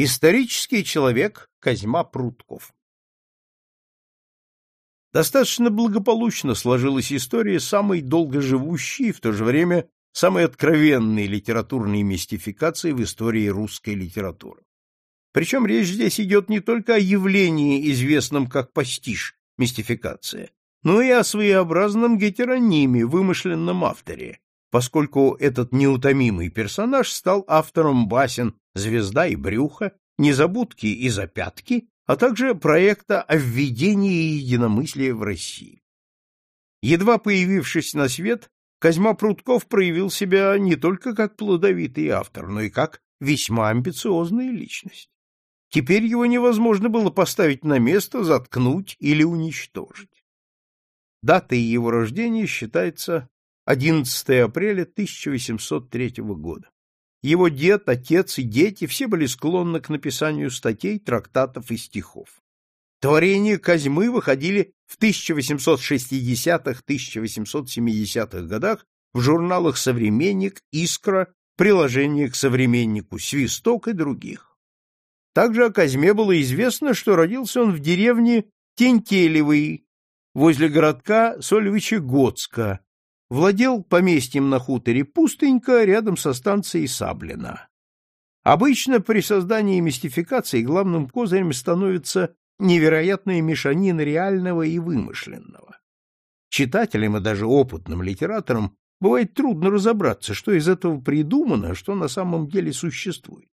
Исторический человек Козьма Прутков Достаточно благополучно сложилась история самой долгоживущей и в то же время самой откровенной литературной мистификации в истории русской литературы. Причем речь здесь идет не только о явлении, известном как пастиш, мистификация, но и о своеобразном гетерониме, вымышленном авторе, поскольку этот неутомимый персонаж стал автором басен «Звезда и брюхо», «Незабудки и запятки», а также проекта о введении единомыслия в России. Едва появившись на свет, Козьма Прутков проявил себя не только как плодовитый автор, но и как весьма амбициозная личность. Теперь его невозможно было поставить на место, заткнуть или уничтожить. Датой его рождения считается 11 апреля 1803 года. Его дед, отец и дети все были склонны к написанию статей, трактатов и стихов. Творения Козьмы выходили в 1860-1870-х годах в журналах «Современник», «Искра», приложение к «Современнику», «Свисток» и других. Также о Козьме было известно, что родился он в деревне Тентелевой, возле городка Сольвичегодска, владел поместьем на хуторе Пустынька рядом со станцией Саблина. Обычно при создании мистификации главным козырем становится невероятная мешанина реального и вымышленного. Читателям и даже опытным литераторам бывает трудно разобраться, что из этого придумано, а что на самом деле существует.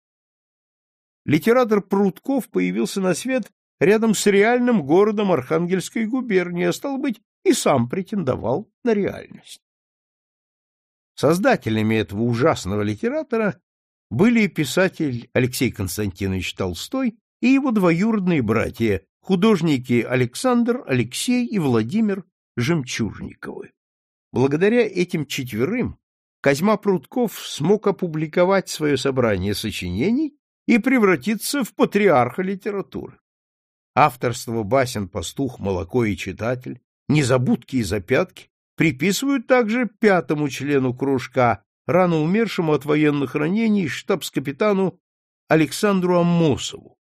Литератор Прутков появился на свет рядом с реальным городом Архангельской губернии, а стал быть, и сам претендовал на реальность. Создателями этого ужасного литератора были писатель Алексей Константинович Толстой и его двоюродные братья, художники Александр, Алексей и Владимир Жемчужниковы. Благодаря этим четверым Козьма Прутков смог опубликовать свое собрание сочинений и превратиться в патриарха литературы. Авторство басен «Пастух», «Молоко» и «Читатель», «Незабудки» и «Запятки» приписывают также пятому члену кружка, рано умершему от военных ранений штабс-капитану Александру Аммосову.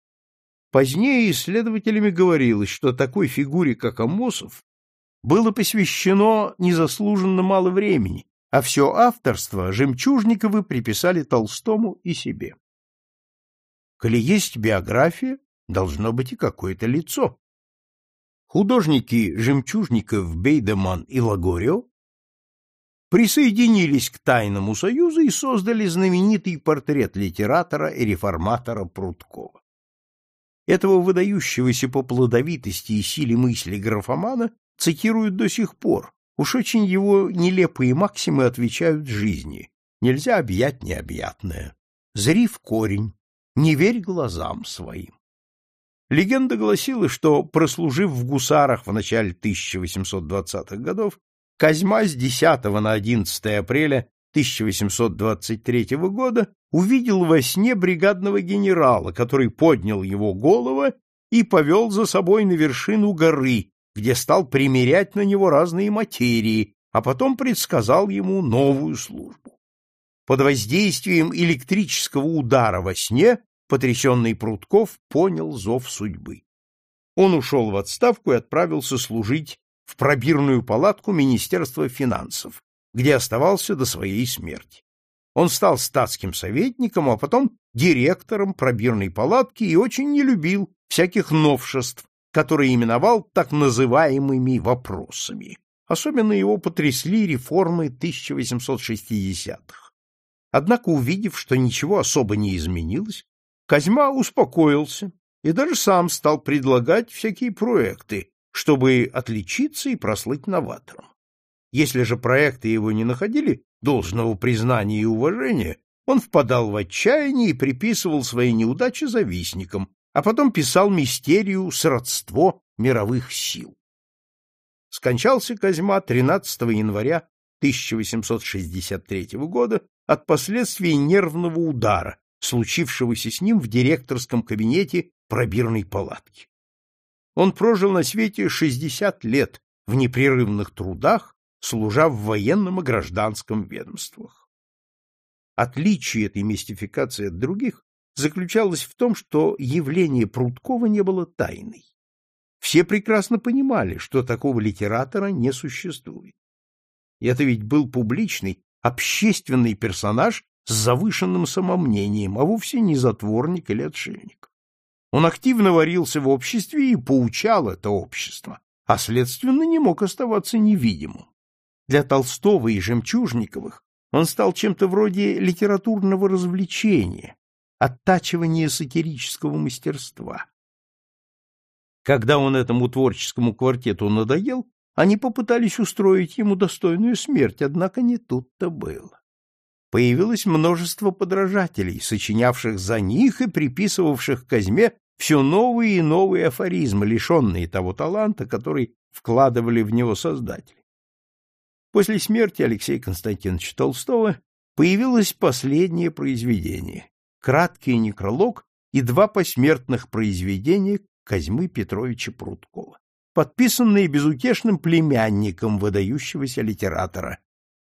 Позднее исследователями говорилось, что такой фигуре, как Аммосов, было посвящено незаслуженно мало времени, а все авторство Жемчужниковы приписали Толстому и себе. Коли есть биография, должно быть и какое-то лицо. Художники Жемчужников, Бейдеман и Лагорио присоединились к Тайному союзу и создали знаменитый портрет литератора и реформатора Пруткова. Этого выдающегося по плодовитости и силе мысли графомана цитируют до сих пор, уж очень его нелепые максимы отвечают жизни. Нельзя объять необъятное. Зри в корень, не верь глазам своим. Легенда гласила, что, прослужив в гусарах в начале 1820-х годов, Козьма с 10 на 11 апреля 1823 года увидел во сне бригадного генерала, который поднял его голову и повел за собой на вершину горы, где стал примерять на него разные материи, а потом предсказал ему новую службу. Под воздействием электрического удара во сне потрясенный Прутков понял зов судьбы. Он ушел в отставку и отправился служить в пробирную палатку Министерства финансов, где оставался до своей смерти. Он стал статским советником, а потом директором пробирной палатки и очень не любил всяких новшеств, которые именовал так называемыми вопросами. Особенно его потрясли реформы 1860-х. Однако, увидев, что ничего особо не изменилось, Козьма успокоился и даже сам стал предлагать всякие проекты, чтобы отличиться и прослыть новатором. Если же проекты его не находили должного признания и уважения, он впадал в отчаяние и приписывал свои неудачи завистникам, а потом писал мистерию сродство мировых сил. Скончался Козьма 13 января 1863 года от последствий нервного удара, случившегося с ним в директорском кабинете пробирной палатки. Он прожил на свете 60 лет в непрерывных трудах, служа в военном и гражданском ведомствах. Отличие этой мистификации от других заключалась в том, что явление Прудкова не было тайной. Все прекрасно понимали, что такого литератора не существует. И это ведь был публичный, общественный персонаж с завышенным самомнением, а вовсе не затворник или отшельник. Он активно варился в обществе и поучал это общество, а, следственно, не мог оставаться невидимым. Для Толстого и Жемчужниковых он стал чем-то вроде литературного развлечения, оттачивания сатирического мастерства. Когда он этому творческому квартету надоел, они попытались устроить ему достойную смерть, однако не тут-то было. Появилось множество подражателей, сочинявших за них и приписывавших Казьме все новые и новые афоризмы, лишенные того таланта, который вкладывали в него создатели. После смерти Алексея Константиновича Толстого появилось последнее произведение — краткий некролог и два посмертных произведения Козьмы Петровича Прудкова, подписанные безутешным племянником выдающегося литератора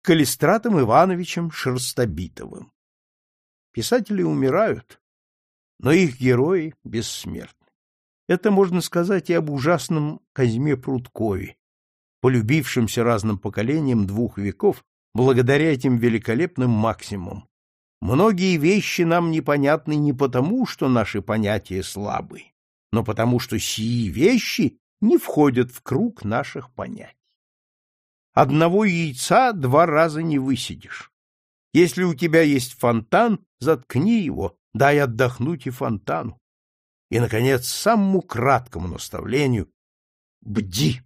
Калистратом Ивановичем Шерстобитовым. Писатели умирают, но их герои бессмертны. Это можно сказать и об ужасном Козьме Прудкове, полюбившемся разным поколениям двух веков благодаря этим великолепным максимумам. Многие вещи нам непонятны не потому, что наши понятия слабы, но потому что сии вещи не входят в круг наших понятий. Одного яйца два раза не высидишь. Если у тебя есть фонтан, заткни его, дай отдохнуть и фонтану. И, наконец, самому краткому наставлению — бди.